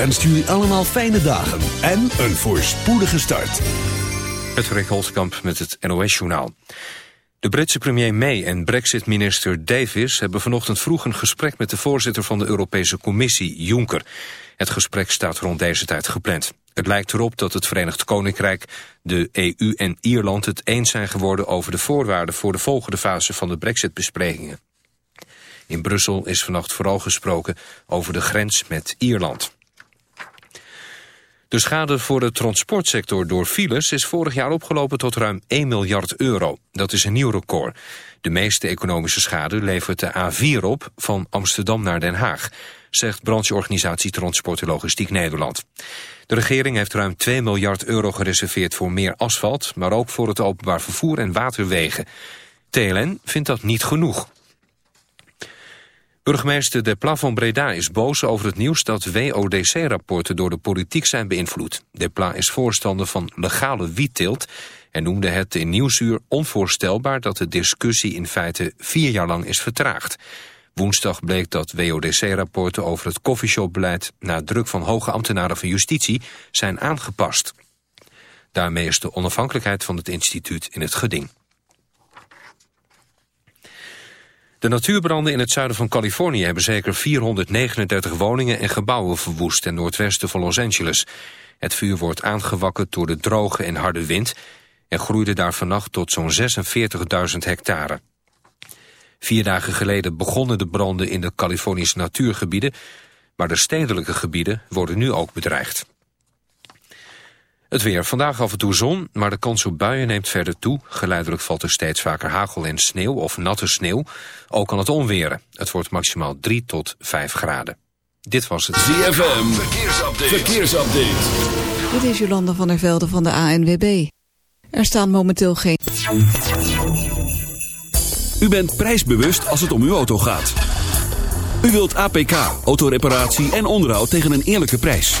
Wenst jullie allemaal fijne dagen en een voorspoedige start. Patrick Holtkamp met het NOS-journaal. De Britse premier May en brexit-minister Davis hebben vanochtend vroeg een gesprek met de voorzitter van de Europese Commissie, Juncker. Het gesprek staat rond deze tijd gepland. Het lijkt erop dat het Verenigd Koninkrijk, de EU en Ierland het eens zijn geworden over de voorwaarden voor de volgende fase van de brexit-besprekingen. In Brussel is vannacht vooral gesproken over de grens met Ierland. De schade voor de transportsector door files is vorig jaar opgelopen tot ruim 1 miljard euro. Dat is een nieuw record. De meeste economische schade levert de A4 op van Amsterdam naar Den Haag, zegt brancheorganisatie Transport en Logistiek Nederland. De regering heeft ruim 2 miljard euro gereserveerd voor meer asfalt, maar ook voor het openbaar vervoer en waterwegen. TLN vindt dat niet genoeg. Burgemeester De Pla van Breda is boos over het nieuws dat WODC-rapporten door de politiek zijn beïnvloed. De Pla is voorstander van legale wietteelt en noemde het in Nieuwsuur onvoorstelbaar dat de discussie in feite vier jaar lang is vertraagd. Woensdag bleek dat WODC-rapporten over het koffieshopbeleid na druk van hoge ambtenaren van justitie zijn aangepast. Daarmee is de onafhankelijkheid van het instituut in het geding. De natuurbranden in het zuiden van Californië hebben zeker 439 woningen en gebouwen verwoest ten noordwesten van Los Angeles. Het vuur wordt aangewakkerd door de droge en harde wind en groeide daar vannacht tot zo'n 46.000 hectare. Vier dagen geleden begonnen de branden in de Californische natuurgebieden, maar de stedelijke gebieden worden nu ook bedreigd. Het weer. Vandaag af en toe zon, maar de kans op buien neemt verder toe. Geleidelijk valt er steeds vaker hagel en sneeuw of natte sneeuw. Ook kan het onweren. Het wordt maximaal 3 tot 5 graden. Dit was het ZFM. Verkeersupdate. Verkeersupdate. Dit is Jolanda van der Velde van de ANWB. Er staan momenteel geen... U bent prijsbewust als het om uw auto gaat. U wilt APK, autoreparatie en onderhoud tegen een eerlijke prijs.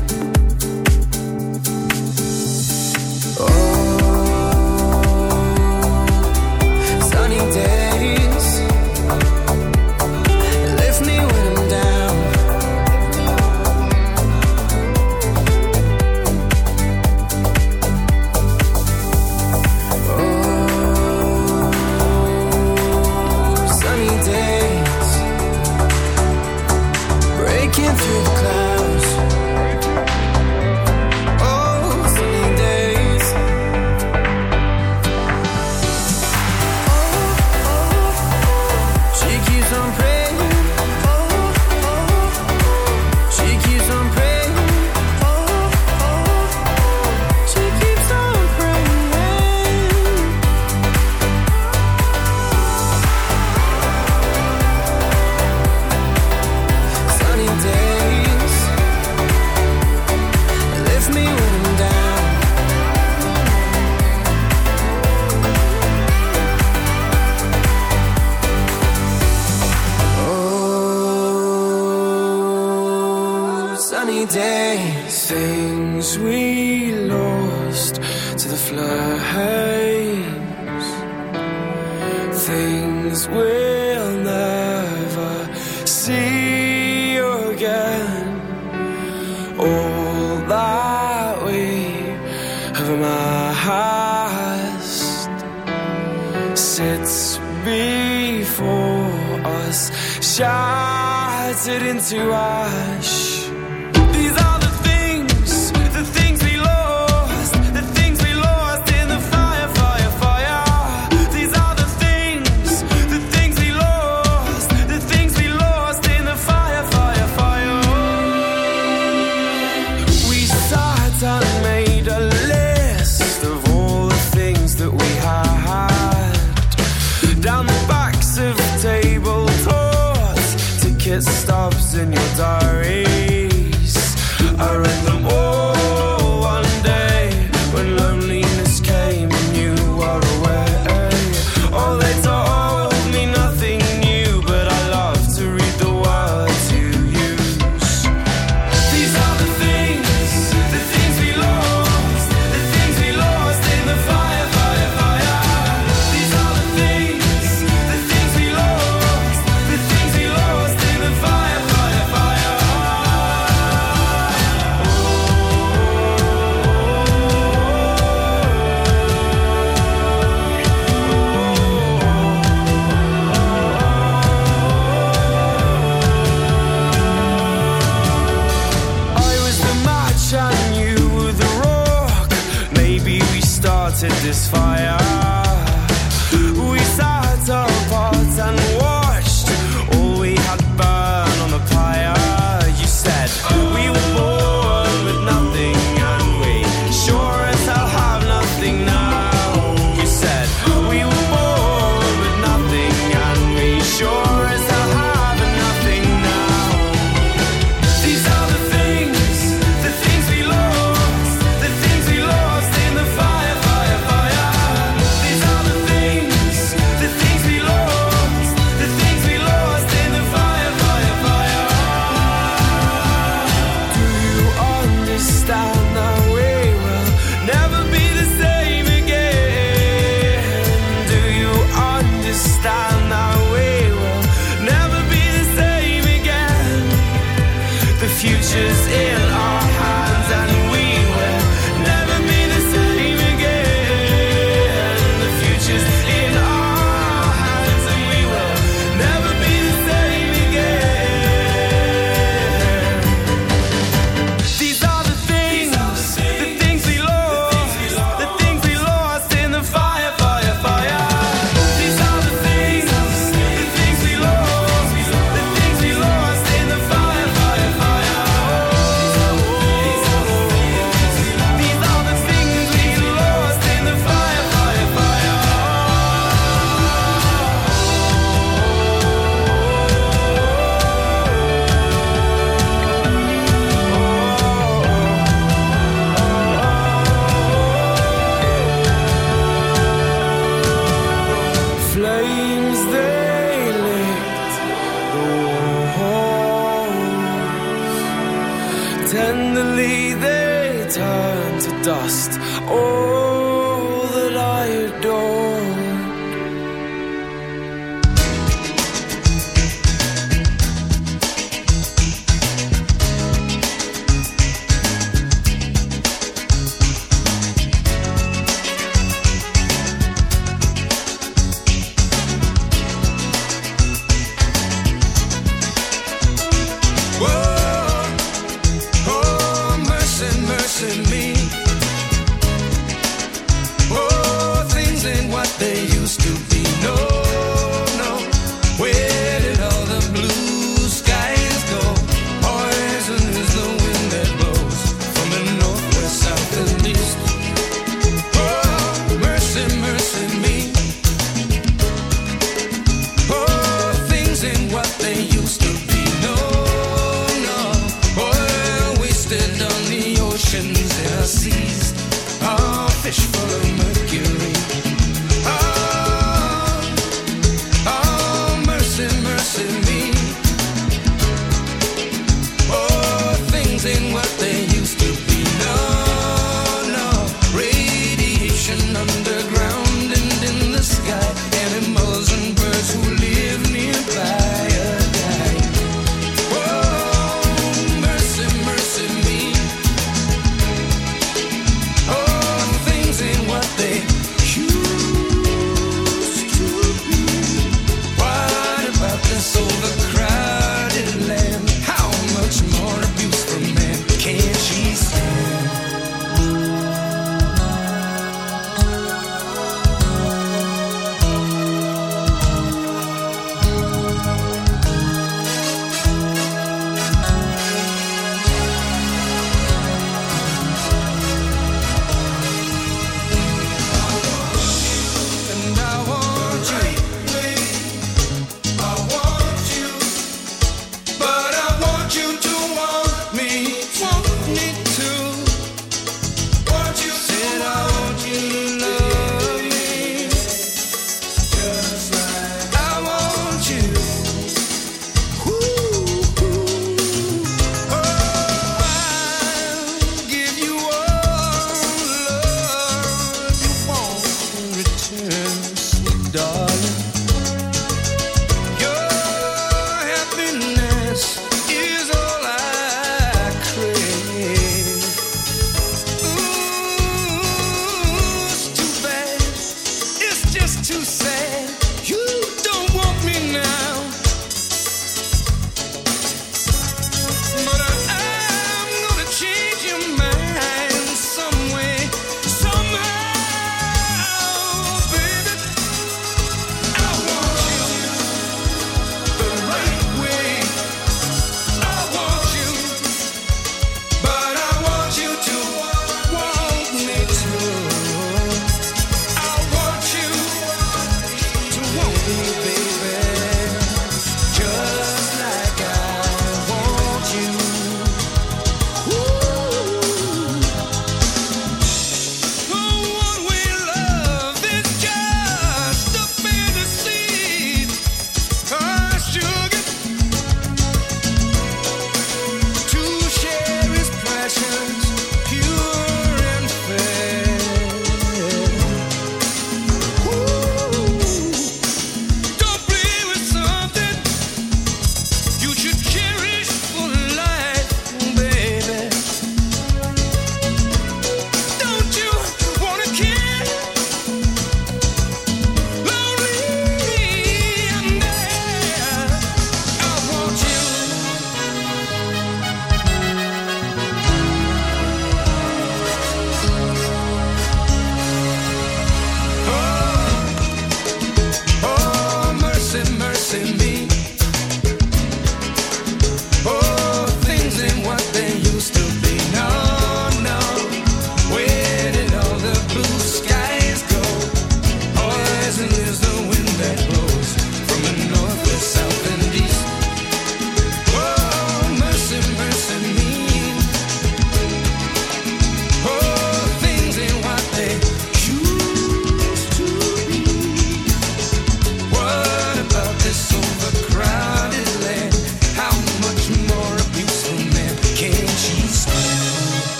things we'll never see again. All that we have amassed sits before us, shattered into ash.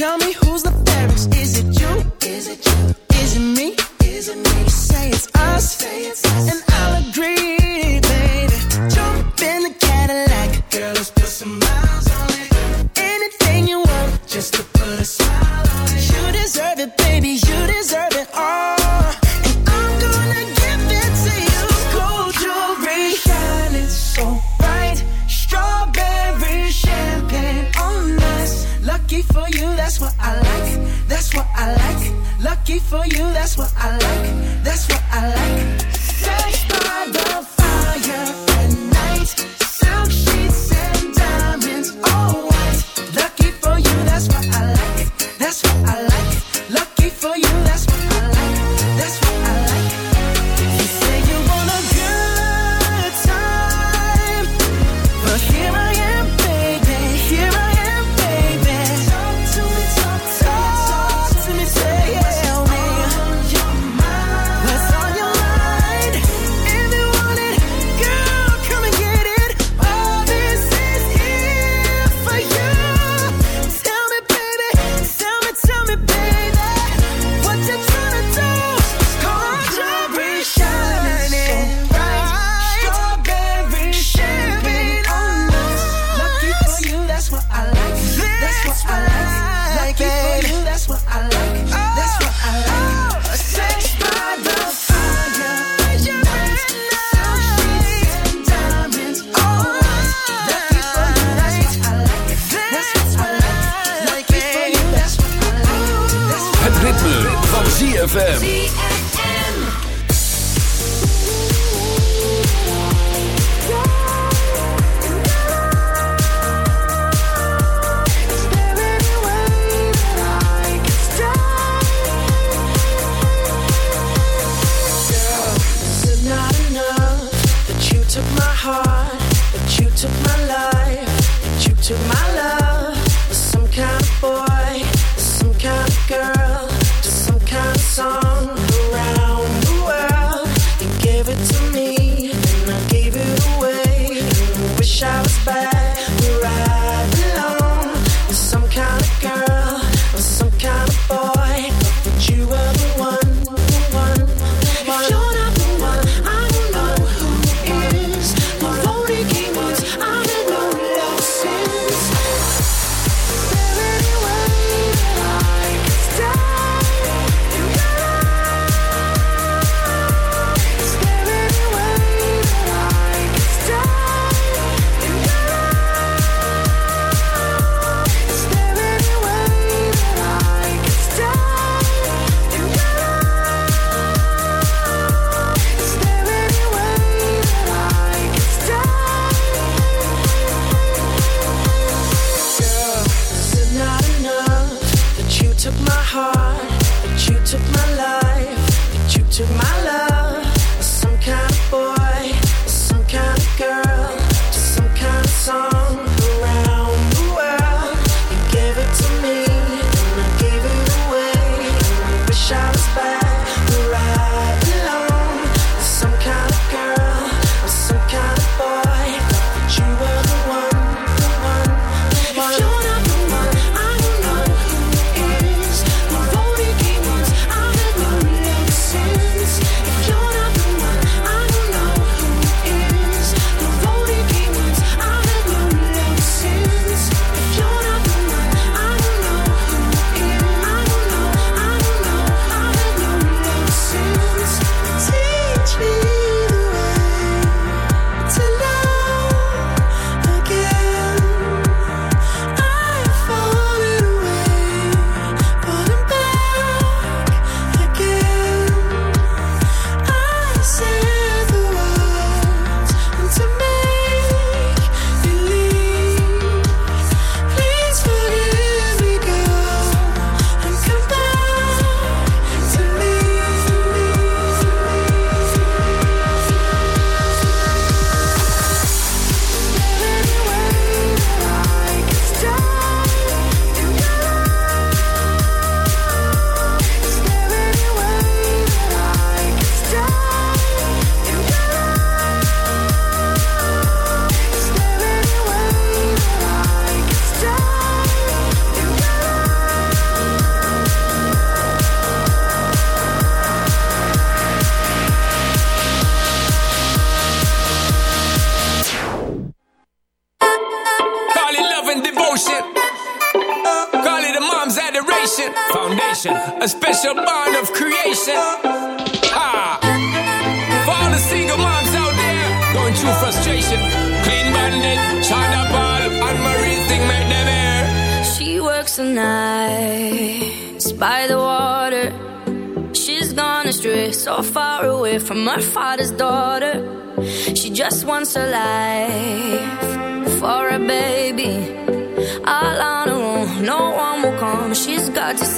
Tell me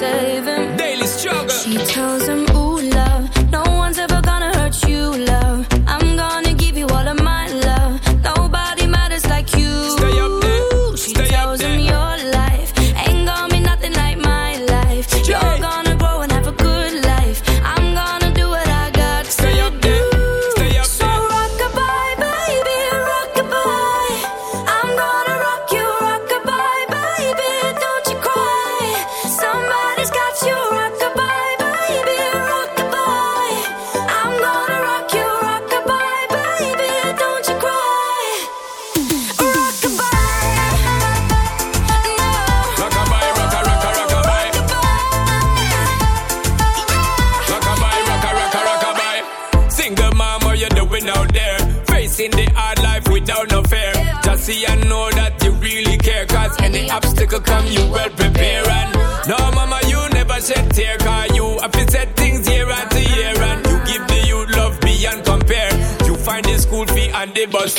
save him. Daily struggle. She tells him, Ooh, love, no one's ever.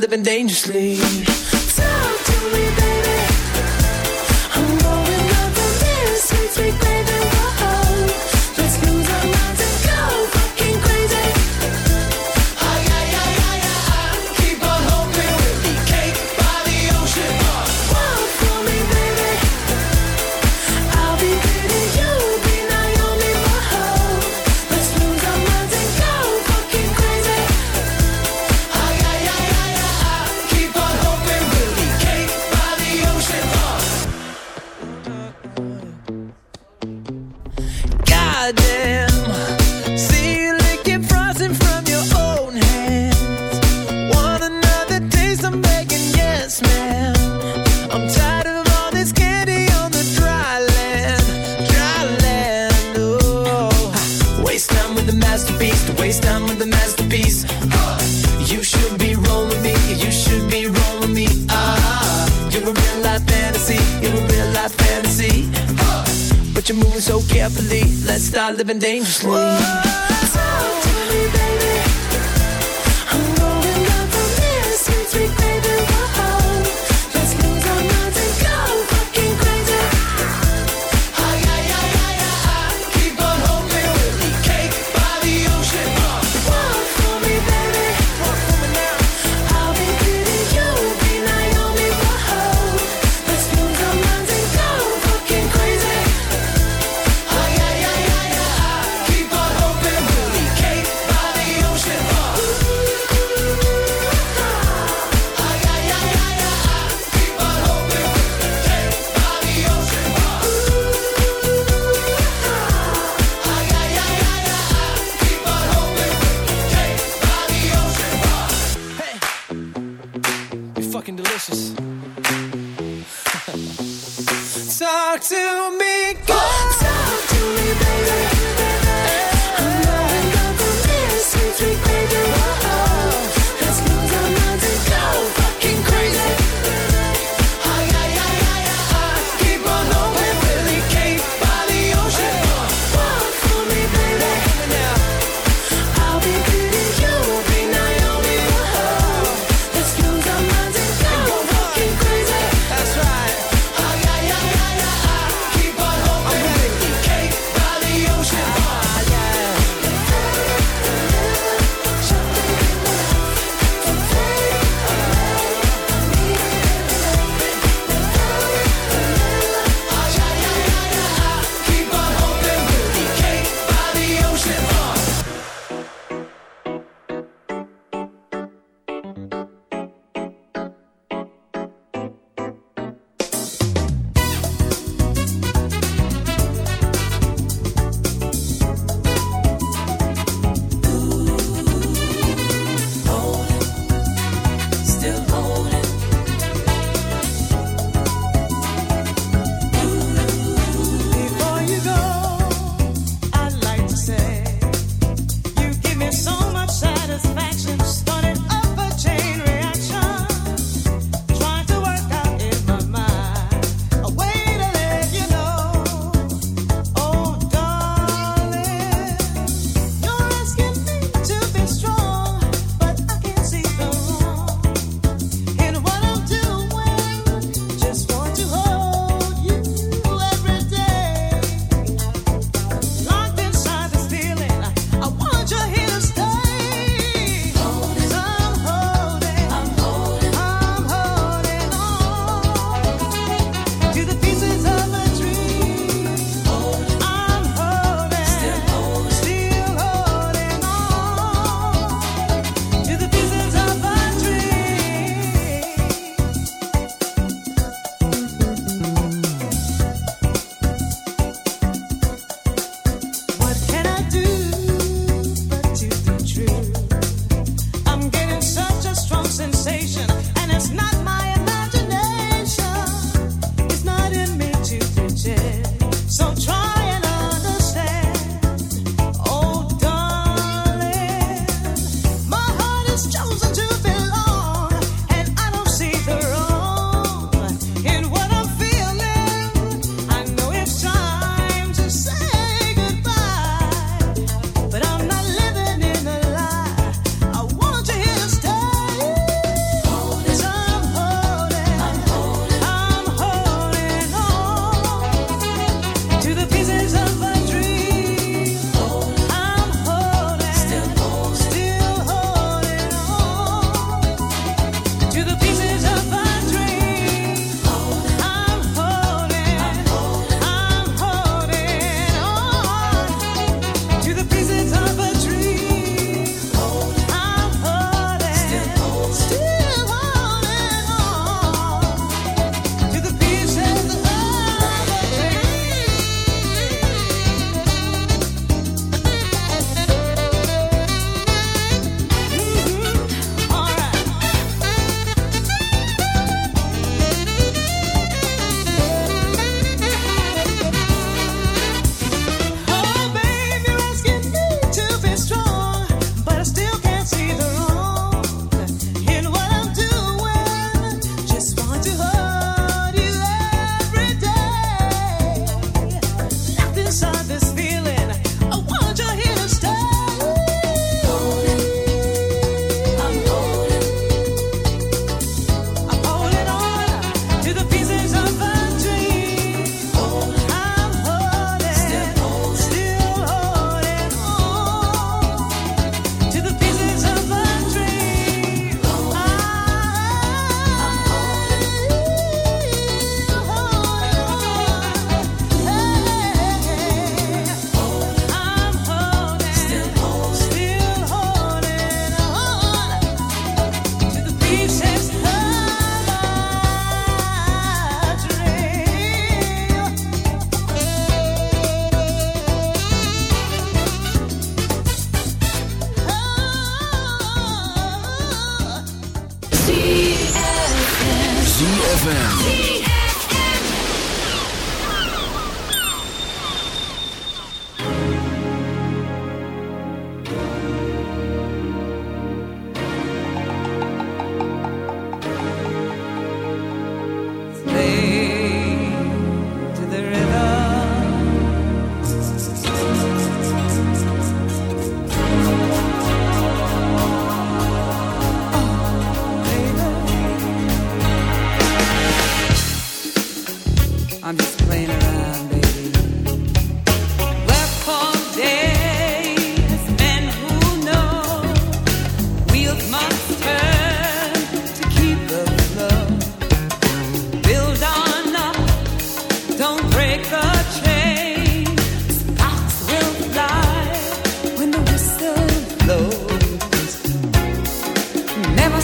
living dangerously.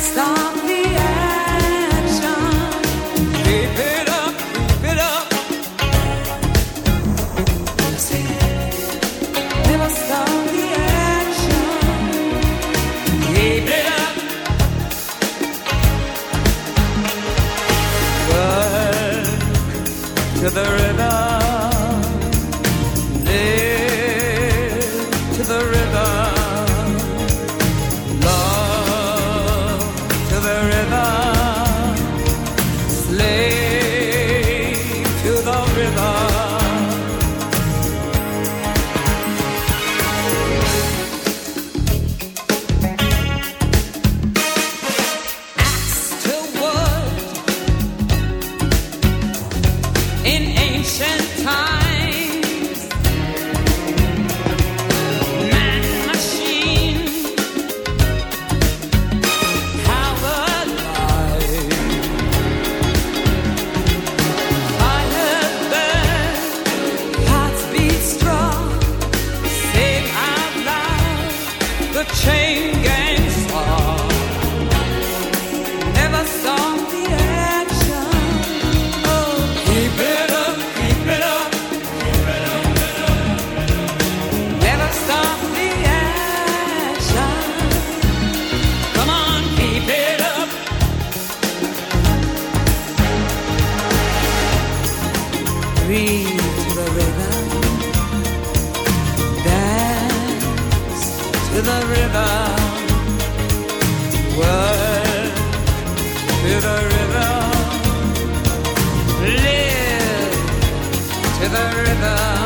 star. To the rhythm.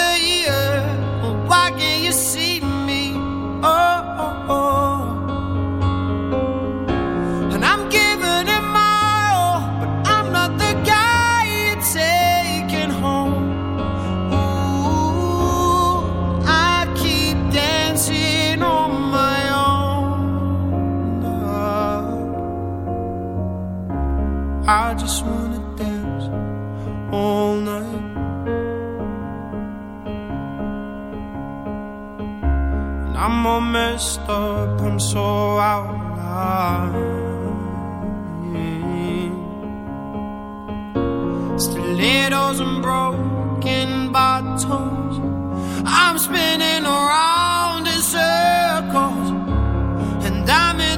messed up and so out of line. Stilettos and broken bottles. I'm spinning around in circles, and I'm in